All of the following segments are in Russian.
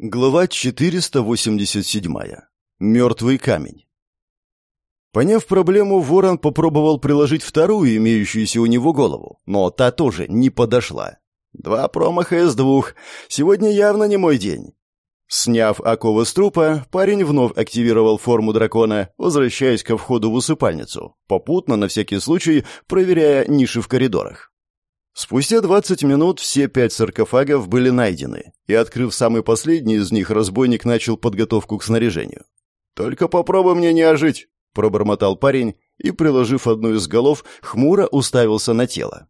Глава 487. Мертвый камень. Поняв проблему, Ворон попробовал приложить вторую имеющуюся у него голову, но та тоже не подошла. Два промаха из двух. Сегодня явно не мой день. Сняв оковы с трупа, парень вновь активировал форму дракона, возвращаясь ко входу в усыпальницу, попутно, на всякий случай, проверяя ниши в коридорах. Спустя 20 минут все пять саркофагов были найдены, и, открыв самый последний из них, разбойник начал подготовку к снаряжению. «Только попробуй мне не ожить», — пробормотал парень и, приложив одну из голов, хмуро уставился на тело.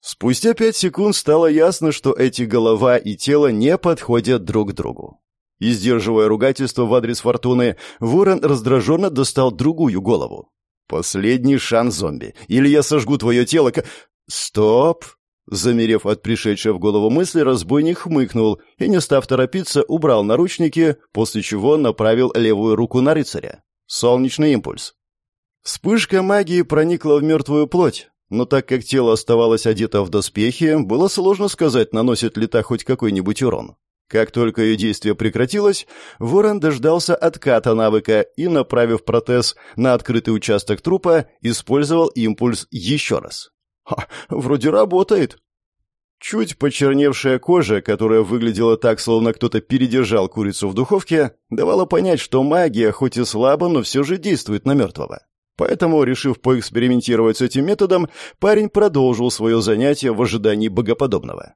Спустя пять секунд стало ясно, что эти голова и тело не подходят друг другу. И, сдерживая ругательство в адрес Фортуны, Ворон раздраженно достал другую голову. «Последний шанс зомби. Или я сожгу твое тело, к...» «Стоп!» Замерев от пришедшей в голову мысли, разбойник хмыкнул и, не став торопиться, убрал наручники, после чего направил левую руку на рыцаря. Солнечный импульс. Вспышка магии проникла в мертвую плоть, но так как тело оставалось одето в доспехи, было сложно сказать, наносит ли та хоть какой-нибудь урон. Как только ее действие прекратилось, Ворон дождался отката навыка и, направив протез на открытый участок трупа, использовал импульс еще раз. Ха, вроде работает. Чуть почерневшая кожа, которая выглядела так, словно кто-то передержал курицу в духовке, давала понять, что магия, хоть и слабо, но все же действует на мертвого. Поэтому, решив поэкспериментировать с этим методом, парень продолжил свое занятие в ожидании богоподобного.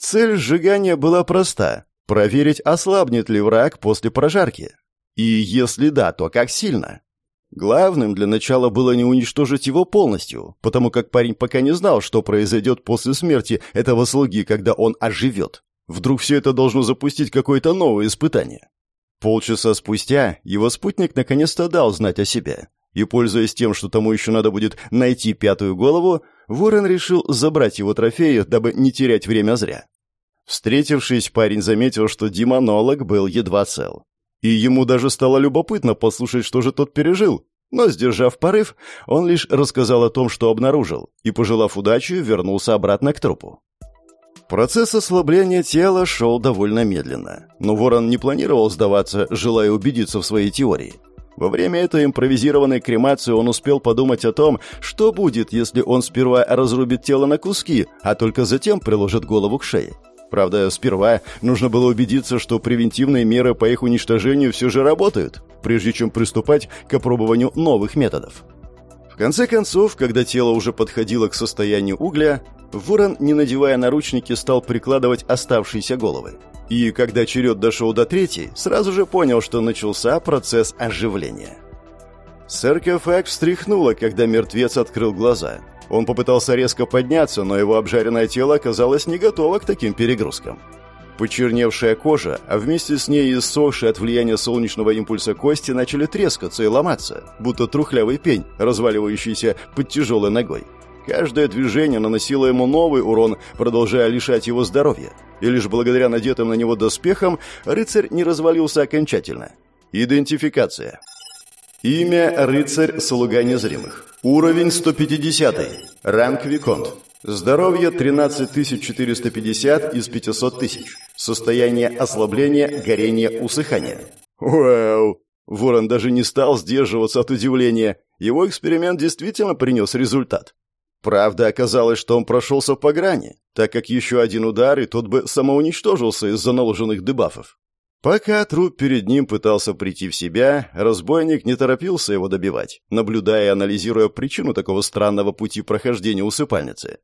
Цель сжигания была проста — проверить, ослабнет ли враг после прожарки. И если да, то как сильно. Главным для начала было не уничтожить его полностью, потому как парень пока не знал, что произойдет после смерти этого слуги, когда он оживет. Вдруг все это должно запустить какое-то новое испытание. Полчаса спустя его спутник наконец-то дал знать о себе. И, пользуясь тем, что тому еще надо будет найти пятую голову, Ворон решил забрать его трофеи, дабы не терять время зря. Встретившись, парень заметил, что демонолог был едва цел. И ему даже стало любопытно послушать, что же тот пережил. Но, сдержав порыв, он лишь рассказал о том, что обнаружил, и, пожелав удачи, вернулся обратно к трупу. Процесс ослабления тела шел довольно медленно, но Ворон не планировал сдаваться, желая убедиться в своей теории. Во время этой импровизированной кремации он успел подумать о том, что будет, если он сперва разрубит тело на куски, а только затем приложит голову к шее. Правда, сперва нужно было убедиться, что превентивные меры по их уничтожению все же работают, прежде чем приступать к опробованию новых методов. В конце концов, когда тело уже подходило к состоянию угля, Ворон, не надевая наручники, стал прикладывать оставшиеся головы. И когда черед дошел до третьей, сразу же понял, что начался процесс оживления. Саркофаг встряхнуло, когда мертвец открыл глаза – он попытался резко подняться, но его обжаренное тело оказалось не готово к таким перегрузкам. Почерневшая кожа, а вместе с ней и иссохшие от влияния солнечного импульса кости начали трескаться и ломаться, будто трухлявый пень, разваливающийся под тяжелой ногой. Каждое движение наносило ему новый урон, продолжая лишать его здоровья. И лишь благодаря надетым на него доспехам рыцарь не развалился окончательно. Идентификация. Имя рыцарь слуга незримых. Уровень 150. Ранг Виконт. Здоровье 13450 из 500 тысяч. Состояние ослабления, горения, усыхания. Вау! Ворон даже не стал сдерживаться от удивления. Его эксперимент действительно принес результат. Правда, оказалось, что он прошелся по грани, так как еще один удар, и тот бы самоуничтожился из-за наложенных дебафов. Пока труп перед ним пытался прийти в себя, разбойник не торопился его добивать, наблюдая и анализируя причину такого странного пути прохождения усыпальницы.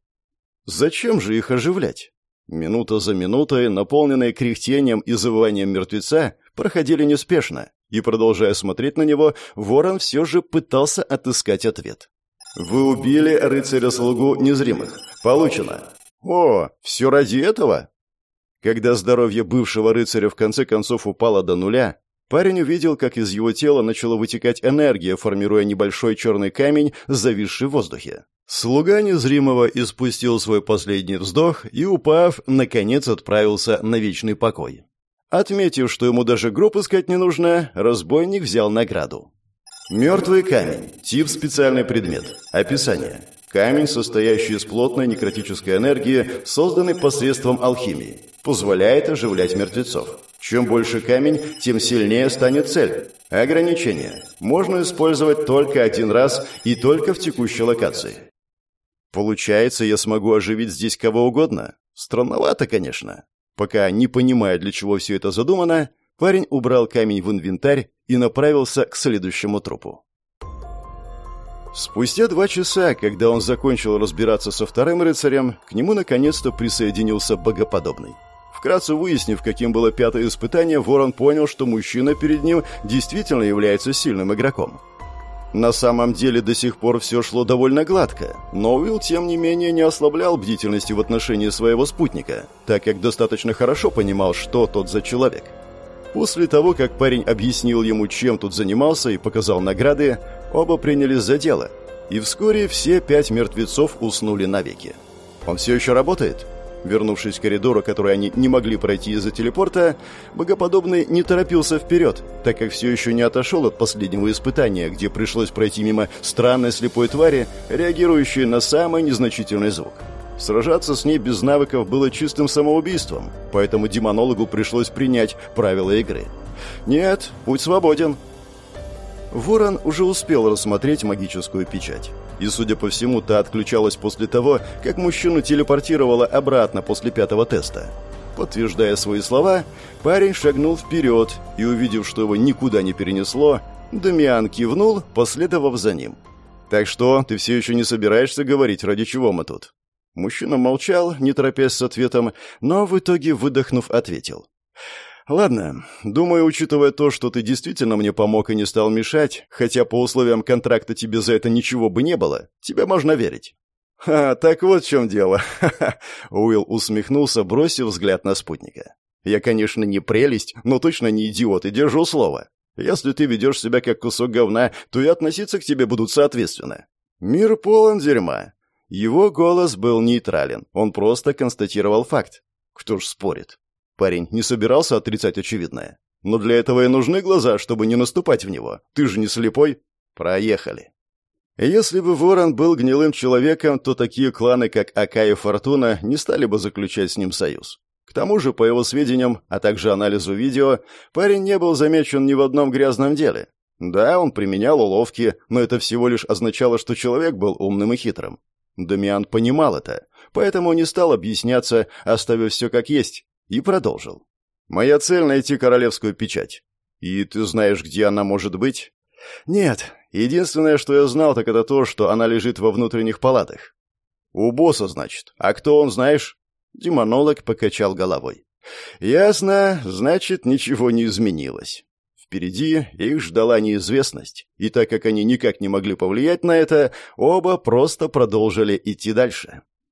Зачем же их оживлять? Минута за минутой, наполненные кряхтением и завыванием мертвеца, проходили неспешно, и, продолжая смотреть на него, ворон все же пытался отыскать ответ. «Вы убили рыцаря-слугу незримых. Получено». «О, все ради этого?» Когда здоровье бывшего рыцаря в конце концов упало до нуля, парень увидел, как из его тела начала вытекать энергия, формируя небольшой черный камень, зависший в воздухе. Слуга незримого испустил свой последний вздох и, упав, наконец отправился на вечный покой. Отметив, что ему даже гроб искать не нужно, разбойник взял награду. Мертвый камень. Тип специальный предмет. Описание. Камень, состоящий из плотной некротической энергии, созданный посредством алхимии. Позволяет оживлять мертвецов. Чем больше камень, тем сильнее станет цель. Ограничение. Можно использовать только один раз и только в текущей локации. Получается, я смогу оживить здесь кого угодно? Странновато, конечно. Пока не понимая, для чего все это задумано, парень убрал камень в инвентарь и направился к следующему трупу. Спустя два часа, когда он закончил разбираться со вторым рыцарем, к нему наконец-то присоединился богоподобный. Вкратце выяснив, каким было пятое испытание, Ворон понял, что мужчина перед ним действительно является сильным игроком. На самом деле до сих пор все шло довольно гладко, но Уилл, тем не менее, не ослаблял бдительности в отношении своего спутника, так как достаточно хорошо понимал, что тот за человек. После того, как парень объяснил ему, чем тут занимался и показал награды, оба принялись за дело, и вскоре все пять мертвецов уснули навеки. «Он все еще работает?» Вернувшись в коридор, который они не могли пройти из-за телепорта, богоподобный не торопился вперед, так как все еще не отошел от последнего испытания, где пришлось пройти мимо странной слепой твари, реагирующей на самый незначительный звук. Сражаться с ней без навыков было чистым самоубийством, поэтому демонологу пришлось принять правила игры. «Нет, путь свободен». Ворон уже успел рассмотреть магическую печать. И, судя по всему, та отключалась после того, как мужчину телепортировала обратно после пятого теста. Подтверждая свои слова, парень шагнул вперед и, увидев, что его никуда не перенесло, Дамиан кивнул, последовав за ним. «Так что, ты все еще не собираешься говорить, ради чего мы тут?» Мужчина молчал, не торопясь с ответом, но в итоге, выдохнув, ответил. «Ладно, думаю, учитывая то, что ты действительно мне помог и не стал мешать, хотя по условиям контракта тебе за это ничего бы не было, тебе можно верить». «Ха, так вот в чем дело», — Уилл усмехнулся, бросив взгляд на спутника. «Я, конечно, не прелесть, но точно не идиот и держу слово. Если ты ведешь себя как кусок говна, то и относиться к тебе будут соответственно. Мир полон дерьма, его голос был нейтрален, он просто констатировал факт. Кто ж спорит? Парень не собирался отрицать очевидное. Но для этого и нужны глаза, чтобы не наступать в него. Ты же не слепой. Проехали. Если бы Ворон был гнилым человеком, то такие кланы, как Ака и Фортуна, не стали бы заключать с ним союз. К тому же, по его сведениям, а также анализу видео, парень не был замечен ни в одном грязном деле. Да, он применял уловки, но это всего лишь означало, что человек был умным и хитрым. Дамиан понимал это, поэтому не стал объясняться, оставив все как есть, и продолжил. «Моя цель — найти королевскую печать. И ты знаешь, где она может быть?» «Нет. Единственное, что я знал, так это то, что она лежит во внутренних палатах». «У босса, значит. А кто он, знаешь?» Демонолог покачал головой. «Ясно. Значит, ничего не изменилось». Впереди их ждала неизвестность, и так как они никак не могли повлиять на это, оба просто продолжили идти дальше.